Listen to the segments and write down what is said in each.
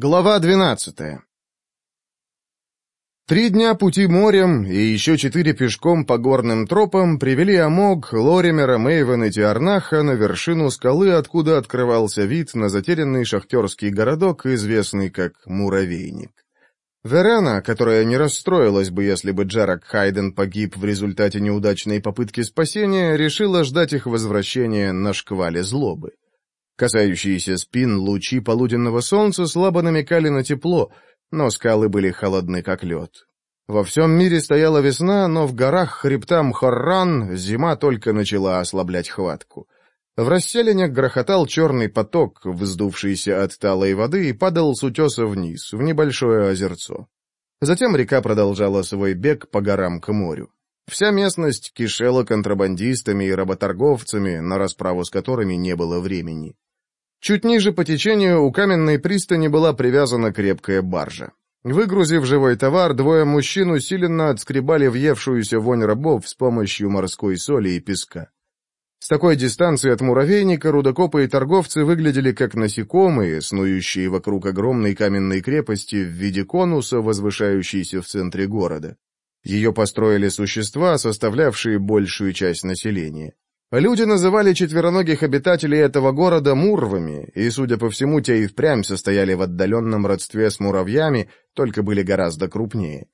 Глава 12 Три дня пути морем и еще четыре пешком по горным тропам привели Амог, Лоримера, Мейвен и Тиарнаха на вершину скалы, откуда открывался вид на затерянный шахтерский городок, известный как Муравейник. Верена, которая не расстроилась бы, если бы Джарак Хайден погиб в результате неудачной попытки спасения, решила ждать их возвращения на шквале злобы. Касающиеся спин лучи полуденного солнца слабо намекали на тепло, но скалы были холодны, как лед. Во всем мире стояла весна, но в горах хребта Мхорран зима только начала ослаблять хватку. В расселениях грохотал черный поток, вздувшийся от талой воды, и падал с утеса вниз, в небольшое озерцо. Затем река продолжала свой бег по горам к морю. Вся местность кишела контрабандистами и работорговцами, на расправу с которыми не было времени. Чуть ниже по течению у каменной пристани была привязана крепкая баржа. Выгрузив живой товар, двое мужчин усиленно отскребали въевшуюся вонь рабов с помощью морской соли и песка. С такой дистанции от муравейника рудокопы и торговцы выглядели как насекомые, снующие вокруг огромной каменной крепости в виде конуса, возвышающейся в центре города. Ее построили существа, составлявшие большую часть населения. Люди называли четвероногих обитателей этого города мурвами, и, судя по всему, те и впрямь состояли в отдаленном родстве с муравьями, только были гораздо крупнее.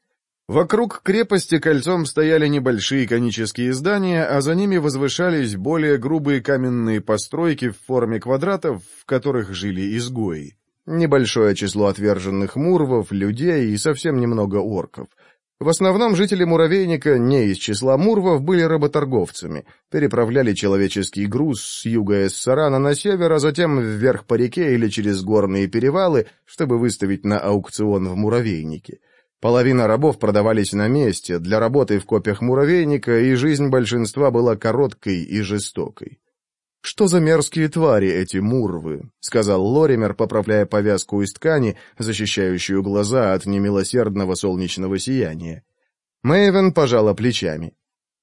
Вокруг крепости кольцом стояли небольшие конические здания, а за ними возвышались более грубые каменные постройки в форме квадратов, в которых жили изгои. Небольшое число отверженных мурвов, людей и совсем немного орков — в основном жители муравейника, не из числа мурвов, были работорговцами, переправляли человеческий груз с юга Эссарана на север, а затем вверх по реке или через горные перевалы, чтобы выставить на аукцион в муравейнике. Половина рабов продавались на месте, для работы в копьях муравейника, и жизнь большинства была короткой и жестокой. «Что за мерзкие твари эти мурвы?» — сказал Лоример, поправляя повязку из ткани, защищающую глаза от немилосердного солнечного сияния. Мэйвен пожала плечами.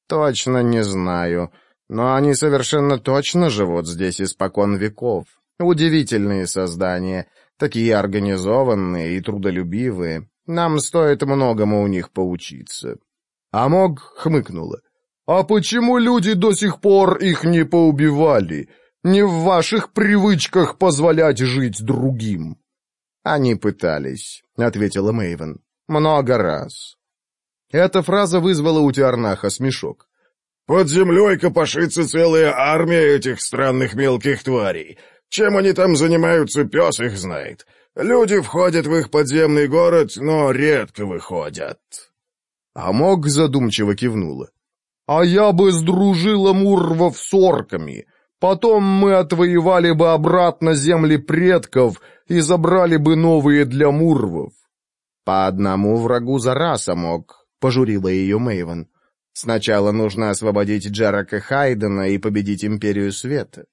«Точно не знаю, но они совершенно точно живут здесь испокон веков. Удивительные создания, такие организованные и трудолюбивые. Нам стоит многому у них поучиться». Амог хмыкнула. А почему люди до сих пор их не поубивали? Не в ваших привычках позволять жить другим». «Они пытались», — ответила Мэйвен. «Много раз». Эта фраза вызвала у Тиарнаха смешок. «Под землей копошится целая армия этих странных мелких тварей. Чем они там занимаются, пес их знает. Люди входят в их подземный город, но редко выходят». Амок задумчиво кивнула а я бы сдружила Мурвов с орками. Потом мы отвоевали бы обратно земли предков и забрали бы новые для Мурвов. «По одному врагу за раз мог», — пожурила ее Мэйвен. «Сначала нужно освободить Джарака Хайдена и победить Империю Света».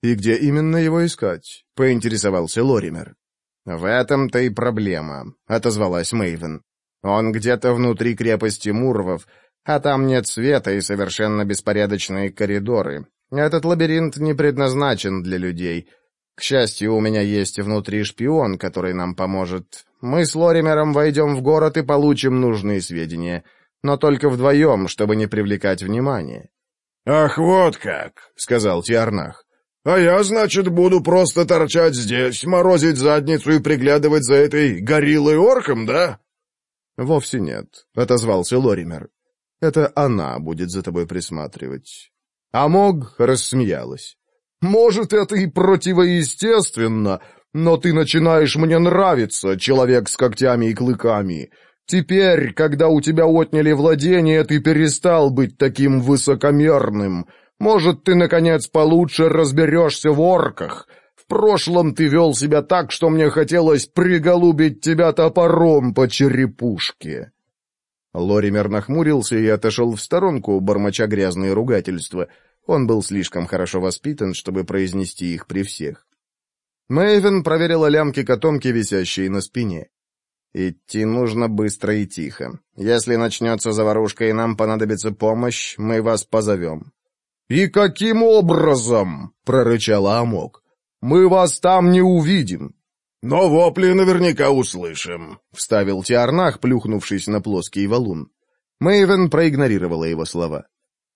«И где именно его искать?» — поинтересовался Лоример. «В этом-то и проблема», — отозвалась Мэйвен. «Он где-то внутри крепости Мурвов, а там нет света и совершенно беспорядочные коридоры. Этот лабиринт не предназначен для людей. К счастью, у меня есть внутри шпион, который нам поможет. Мы с Лоримером войдем в город и получим нужные сведения. Но только вдвоем, чтобы не привлекать внимания. «Ах, вот как!» — сказал Тиарнах. «А я, значит, буду просто торчать здесь, морозить задницу и приглядывать за этой гориллой-орком, да?» «Вовсе нет», — отозвался Лоример. Это она будет за тобой присматривать. Амог рассмеялась. «Может, это и противоестественно, но ты начинаешь мне нравиться, человек с когтями и клыками. Теперь, когда у тебя отняли владение, ты перестал быть таким высокомерным. Может, ты, наконец, получше разберешься в орках. В прошлом ты вел себя так, что мне хотелось приголубить тебя топором по черепушке». Лоример нахмурился и отошел в сторонку, бормоча грязные ругательства. Он был слишком хорошо воспитан, чтобы произнести их при всех. Мэйвен проверила лямки котомки, висящие на спине. «Идти нужно быстро и тихо. Если начнется заварушка и нам понадобится помощь, мы вас позовем». «И каким образом?» — прорычала Амок. «Мы вас там не увидим». «Но вопли наверняка услышим», — вставил Тиарнах, плюхнувшись на плоский валун. Мэйвен проигнорировала его слова.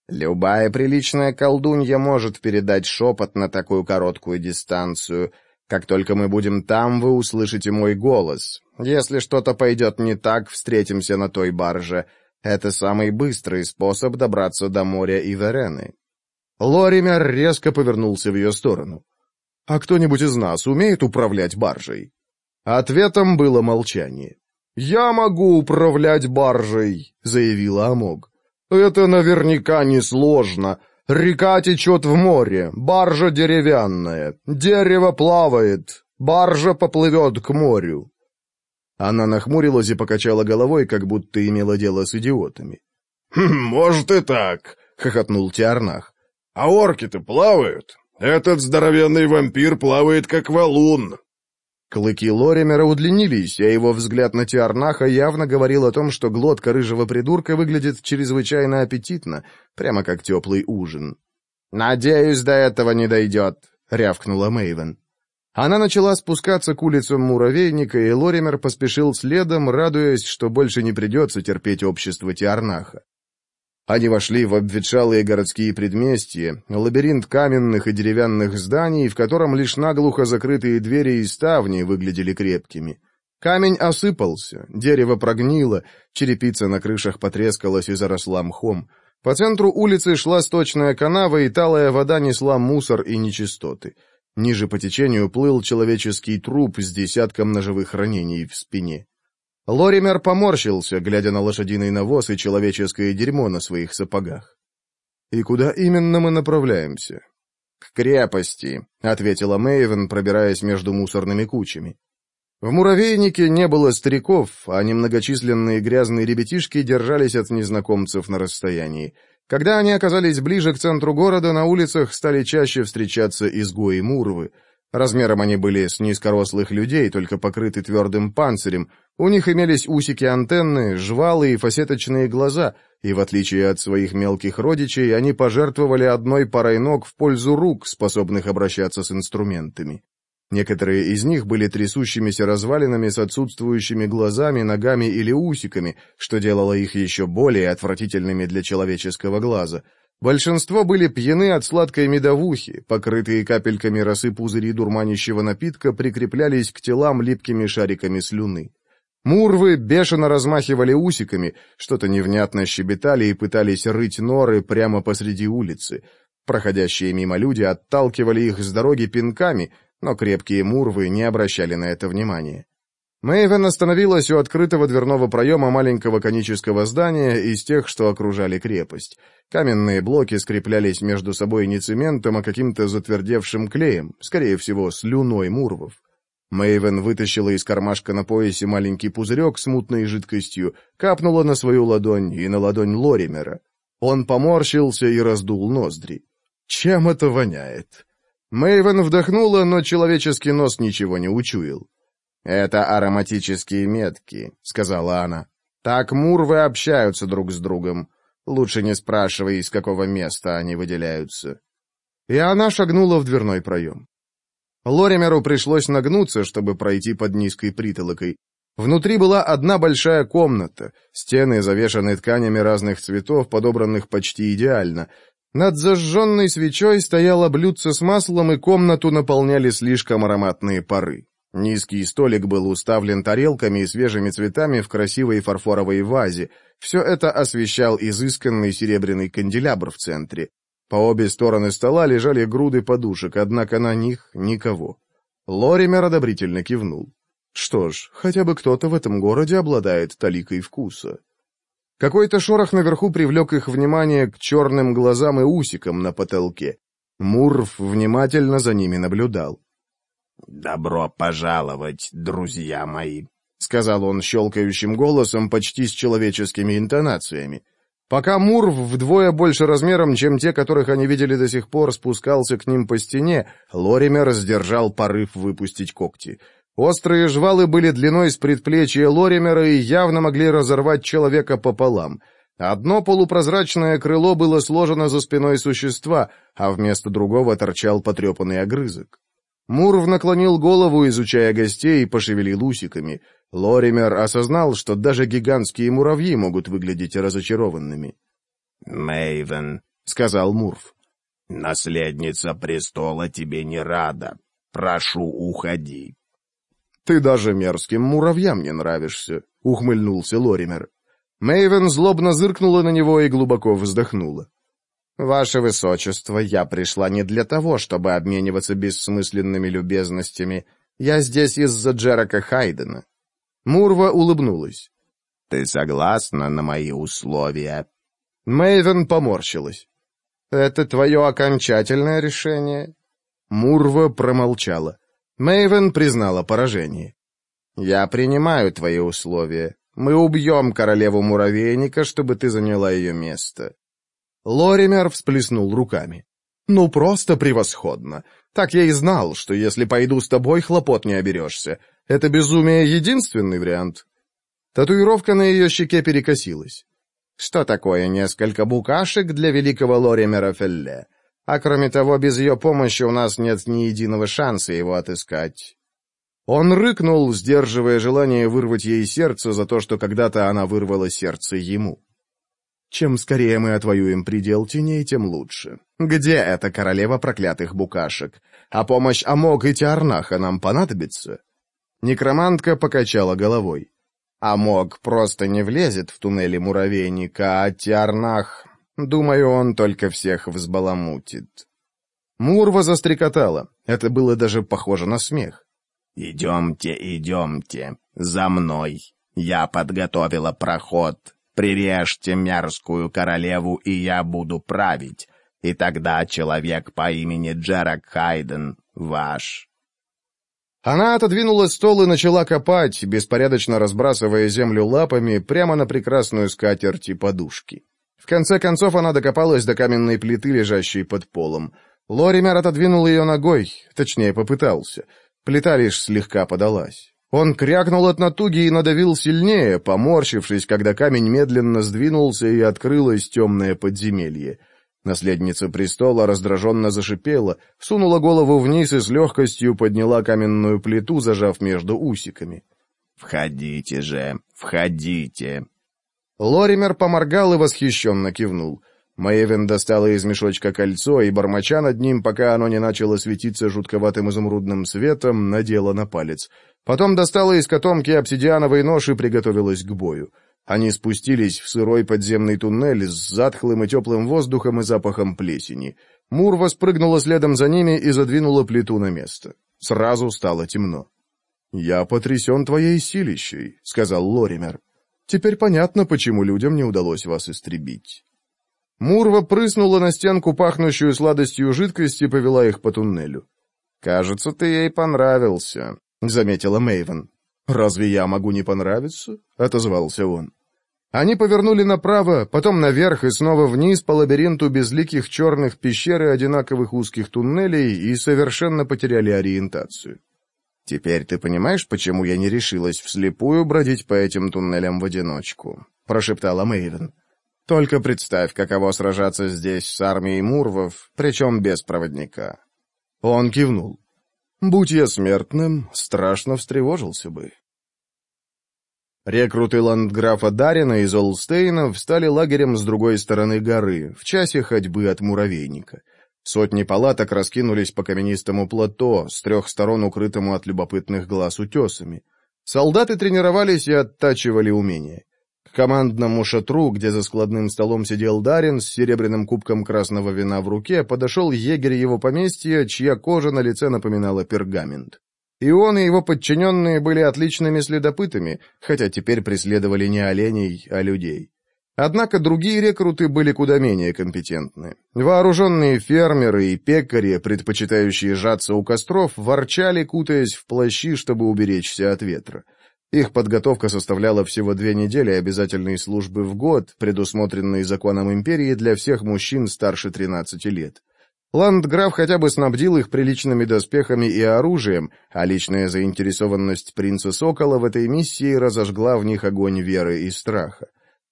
«Любая приличная колдунья может передать шепот на такую короткую дистанцию. Как только мы будем там, вы услышите мой голос. Если что-то пойдет не так, встретимся на той барже. Это самый быстрый способ добраться до моря и Иверены». Лоример резко повернулся в ее сторону. «А кто-нибудь из нас умеет управлять баржей?» Ответом было молчание. «Я могу управлять баржей», — заявила Амог. «Это наверняка несложно. Река течет в море, баржа деревянная, дерево плавает, баржа поплывет к морю». Она нахмурилась и покачала головой, как будто имела дело с идиотами. «Хм, «Может и так», — хохотнул Тиарнах. «А орки-то плавают?» Этот здоровенный вампир плавает как валун!» Клыки Лоримера удлинились, а его взгляд на Тиарнаха явно говорил о том, что глотка рыжего придурка выглядит чрезвычайно аппетитно, прямо как теплый ужин. «Надеюсь, до этого не дойдет», — рявкнула Мэйвен. Она начала спускаться к улицам Муравейника, и Лоример поспешил следом, радуясь, что больше не придется терпеть общество Тиарнаха. Они вошли в обветшалые городские предместья, лабиринт каменных и деревянных зданий, в котором лишь наглухо закрытые двери и ставни выглядели крепкими. Камень осыпался, дерево прогнило, черепица на крышах потрескалась и заросла мхом. По центру улицы шла сточная канава, и талая вода несла мусор и нечистоты. Ниже по течению плыл человеческий труп с десятком ножевых ранений в спине. Лоример поморщился, глядя на лошадиный навоз и человеческое дерьмо на своих сапогах. «И куда именно мы направляемся?» «К крепости», — ответила Мэйвен, пробираясь между мусорными кучами. В муравейнике не было стариков, а немногочисленные грязные ребятишки держались от незнакомцев на расстоянии. Когда они оказались ближе к центру города, на улицах стали чаще встречаться изгои Мурвы — Размером они были с низкорослых людей, только покрыты твердым панцирем. У них имелись усики-антенны, жвалы и фасеточные глаза, и, в отличие от своих мелких родичей, они пожертвовали одной парой ног в пользу рук, способных обращаться с инструментами. Некоторые из них были трясущимися развалинами с отсутствующими глазами, ногами или усиками, что делало их еще более отвратительными для человеческого глаза — Большинство были пьяны от сладкой медовухи, покрытые капельками росы пузыри дурманящего напитка прикреплялись к телам липкими шариками слюны. Мурвы бешено размахивали усиками, что-то невнятно щебетали и пытались рыть норы прямо посреди улицы. Проходящие мимо люди отталкивали их с дороги пинками, но крепкие мурвы не обращали на это внимания. Мэйвен остановилась у открытого дверного проема маленького конического здания из тех, что окружали крепость. Каменные блоки скреплялись между собой не цементом, а каким-то затвердевшим клеем, скорее всего, слюной мурвов. Мэйвен вытащила из кармашка на поясе маленький пузырек с мутной жидкостью, капнула на свою ладонь и на ладонь Лоримера. Он поморщился и раздул ноздри. «Чем это воняет?» Мэйвен вдохнула, но человеческий нос ничего не учуял. «Это ароматические метки», — сказала она. «Так мурвы общаются друг с другом. Лучше не спрашивай, из какого места они выделяются». И она шагнула в дверной проем. Лоримеру пришлось нагнуться, чтобы пройти под низкой притолокой. Внутри была одна большая комната, стены завешаны тканями разных цветов, подобранных почти идеально. Над зажженной свечой стояло блюдце с маслом, и комнату наполняли слишком ароматные пары. Низкий столик был уставлен тарелками и свежими цветами в красивой фарфоровой вазе. Все это освещал изысканный серебряный канделябр в центре. По обе стороны стола лежали груды подушек, однако на них никого. Лоример одобрительно кивнул. Что ж, хотя бы кто-то в этом городе обладает таликой вкуса. Какой-то шорох наверху привлек их внимание к черным глазам и усикам на потолке. Мурф внимательно за ними наблюдал. «Добро пожаловать, друзья мои», — сказал он щелкающим голосом, почти с человеческими интонациями. Пока Мур вдвое больше размером, чем те, которых они видели до сих пор, спускался к ним по стене, Лоример сдержал порыв выпустить когти. Острые жвалы были длиной с предплечья Лоримера и явно могли разорвать человека пополам. Одно полупрозрачное крыло было сложено за спиной существа, а вместо другого торчал потрепанный огрызок. Мурв наклонил голову, изучая гостей, и пошевелил усиками. Лоример осознал, что даже гигантские муравьи могут выглядеть разочарованными. «Мэйвен», — сказал Мурв, — «наследница престола тебе не рада. Прошу, уходи». «Ты даже мерзким муравьям не нравишься», — ухмыльнулся Лоример. Мэйвен злобно зыркнула на него и глубоко вздохнула. Ваше Высочество, я пришла не для того, чтобы обмениваться бессмысленными любезностями. Я здесь из-за Джерака Хайдена». Мурва улыбнулась. «Ты согласна на мои условия?» Мэйвен поморщилась. «Это твое окончательное решение?» Мурва промолчала. Мэйвен признала поражение. «Я принимаю твои условия. Мы убьем королеву муравейника, чтобы ты заняла ее место». Лоример всплеснул руками. «Ну, просто превосходно. Так я и знал, что если пойду с тобой, хлопот не оберешься. Это безумие единственный вариант». Татуировка на ее щеке перекосилась. Что такое несколько букашек для великого Лоримера Фелле? А кроме того, без ее помощи у нас нет ни единого шанса его отыскать. Он рыкнул, сдерживая желание вырвать ей сердце за то, что когда-то она вырвала сердце ему. Чем скорее мы отвоюем предел теней, тем лучше. Где эта королева проклятых букашек? А помощь Амок и Тиарнаха нам понадобится?» Некромантка покачала головой. «Амок просто не влезет в туннели муравейника, а Тиарнах... Думаю, он только всех взбаламутит». Мурва застрекотала. Это было даже похоже на смех. «Идемте, идемте, за мной. Я подготовила проход». Прирежьте мерзкую королеву, и я буду править, и тогда человек по имени Джерак Хайден ваш». Она отодвинула стол и начала копать, беспорядочно разбрасывая землю лапами прямо на прекрасную скатерть и подушки. В конце концов она докопалась до каменной плиты, лежащей под полом. Лоример отодвинул ее ногой, точнее, попытался. Плита лишь слегка подалась. Он крякнул от натуги и надавил сильнее, поморщившись, когда камень медленно сдвинулся и открылось темное подземелье. Наследница престола раздраженно зашипела, сунула голову вниз и с легкостью подняла каменную плиту, зажав между усиками. «Входите же, входите!» Лоример поморгал и восхищенно кивнул — Маевин достала из мешочка кольцо и, бормоча над ним, пока оно не начало светиться жутковатым изумрудным светом, надела на палец. Потом достала из котомки обсидиановый нож и приготовилась к бою. Они спустились в сырой подземный туннель с затхлым и теплым воздухом и запахом плесени. Мурва спрыгнула следом за ними и задвинула плиту на место. Сразу стало темно. «Я потрясен твоей силищей», — сказал Лоример. «Теперь понятно, почему людям не удалось вас истребить». Мурва прыснула на стенку, пахнущую сладостью жидкость, и повела их по туннелю. «Кажется, ты ей понравился», — заметила Мэйвен. «Разве я могу не понравиться?» — отозвался он. Они повернули направо, потом наверх и снова вниз по лабиринту безликих черных пещер и одинаковых узких туннелей и совершенно потеряли ориентацию. «Теперь ты понимаешь, почему я не решилась вслепую бродить по этим туннелям в одиночку?» — прошептала Мэйвен. Только представь, каково сражаться здесь с армией мурвов, причем без проводника». Он кивнул. «Будь я смертным, страшно встревожился бы». Рекруты ландграфа Дарина из Олстейна встали лагерем с другой стороны горы, в часе ходьбы от муравейника. Сотни палаток раскинулись по каменистому плато, с трех сторон укрытому от любопытных глаз утесами. Солдаты тренировались и оттачивали умения. К командному шатру, где за складным столом сидел Дарин с серебряным кубком красного вина в руке, подошел егерь его поместья, чья кожа на лице напоминала пергамент. И он, и его подчиненные были отличными следопытами, хотя теперь преследовали не оленей, а людей. Однако другие рекруты были куда менее компетентны. Вооруженные фермеры и пекари, предпочитающие жаться у костров, ворчали, кутаясь в плащи, чтобы уберечься от ветра. Их подготовка составляла всего две недели обязательной службы в год, предусмотренной законом империи для всех мужчин старше 13 лет. Ландграф хотя бы снабдил их приличными доспехами и оружием, а личная заинтересованность принца Сокола в этой миссии разожгла в них огонь веры и страха.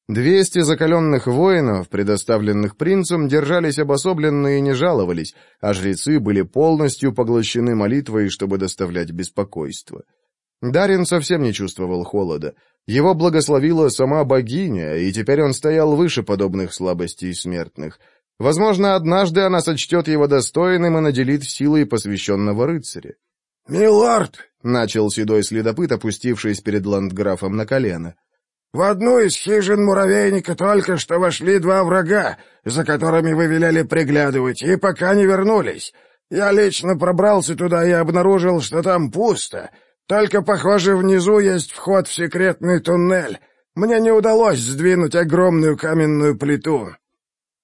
Двести закаленных воинов, предоставленных принцем, держались обособленно и не жаловались, а жрецы были полностью поглощены молитвой, чтобы доставлять беспокойство. — Дарин совсем не чувствовал холода. Его благословила сама богиня, и теперь он стоял выше подобных слабостей смертных. Возможно, однажды она сочтет его достойным и наделит силой посвященного рыцаря. «Милорд!» — начал седой следопыт, опустившись перед ландграфом на колено. «В одну из хижин муравейника только что вошли два врага, за которыми вы велели приглядывать, и пока не вернулись. Я лично пробрался туда и обнаружил, что там пусто». Только, похоже, внизу есть вход в секретный туннель. Мне не удалось сдвинуть огромную каменную плиту».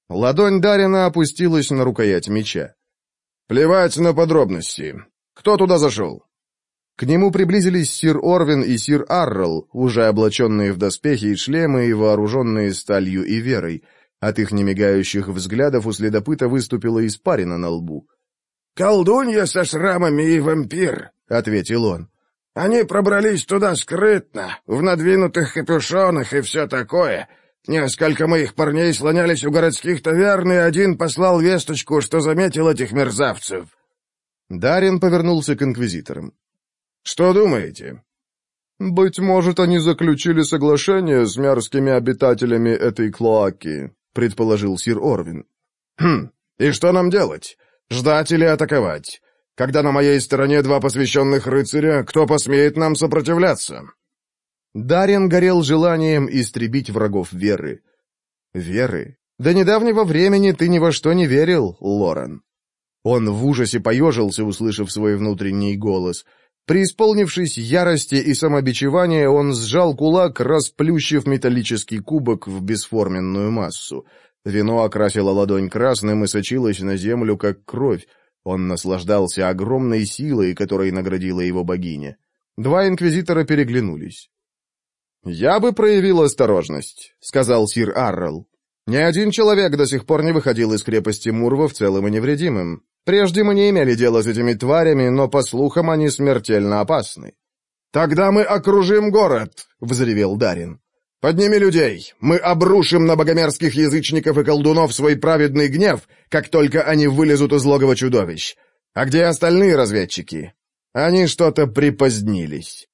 Ладонь Дарина опустилась на рукоять меча. «Плевать на подробности. Кто туда зашел?» К нему приблизились сир Орвин и сир Аррел, уже облаченные в доспехи и шлемы и вооруженные сталью и верой. От их немигающих взглядов у следопыта выступила испарина на лбу. «Колдунья со шрамами и вампир», — ответил он. Они пробрались туда скрытно, в надвинутых капюшонах и все такое. Несколько моих парней слонялись у городских таверн, и один послал весточку, что заметил этих мерзавцев. Дарин повернулся к инквизиторам. «Что думаете?» «Быть может, они заключили соглашение с мярскими обитателями этой клоаки», — предположил сир Орвин. «Хм, и что нам делать? Ждать или атаковать? Когда на моей стороне два посвященных рыцаря, кто посмеет нам сопротивляться?» Дарин горел желанием истребить врагов веры. «Веры? До недавнего времени ты ни во что не верил, Лорен». Он в ужасе поежился, услышав свой внутренний голос. Преисполнившись ярости и самобичевания, он сжал кулак, расплющив металлический кубок в бесформенную массу. Вино окрасило ладонь красным и сочилось на землю, как кровь. Он наслаждался огромной силой, которой наградила его богиня. Два инквизитора переглянулись. «Я бы проявил осторожность», — сказал сир Аррел. «Ни один человек до сих пор не выходил из крепости Мурва в целом и невредимым. Прежде мы не имели дела с этими тварями, но, по слухам, они смертельно опасны». «Тогда мы окружим город», — взревел Дарин. Подними людей! Мы обрушим на богомерзких язычников и колдунов свой праведный гнев, как только они вылезут из логова чудовищ. А где остальные разведчики? Они что-то припозднились.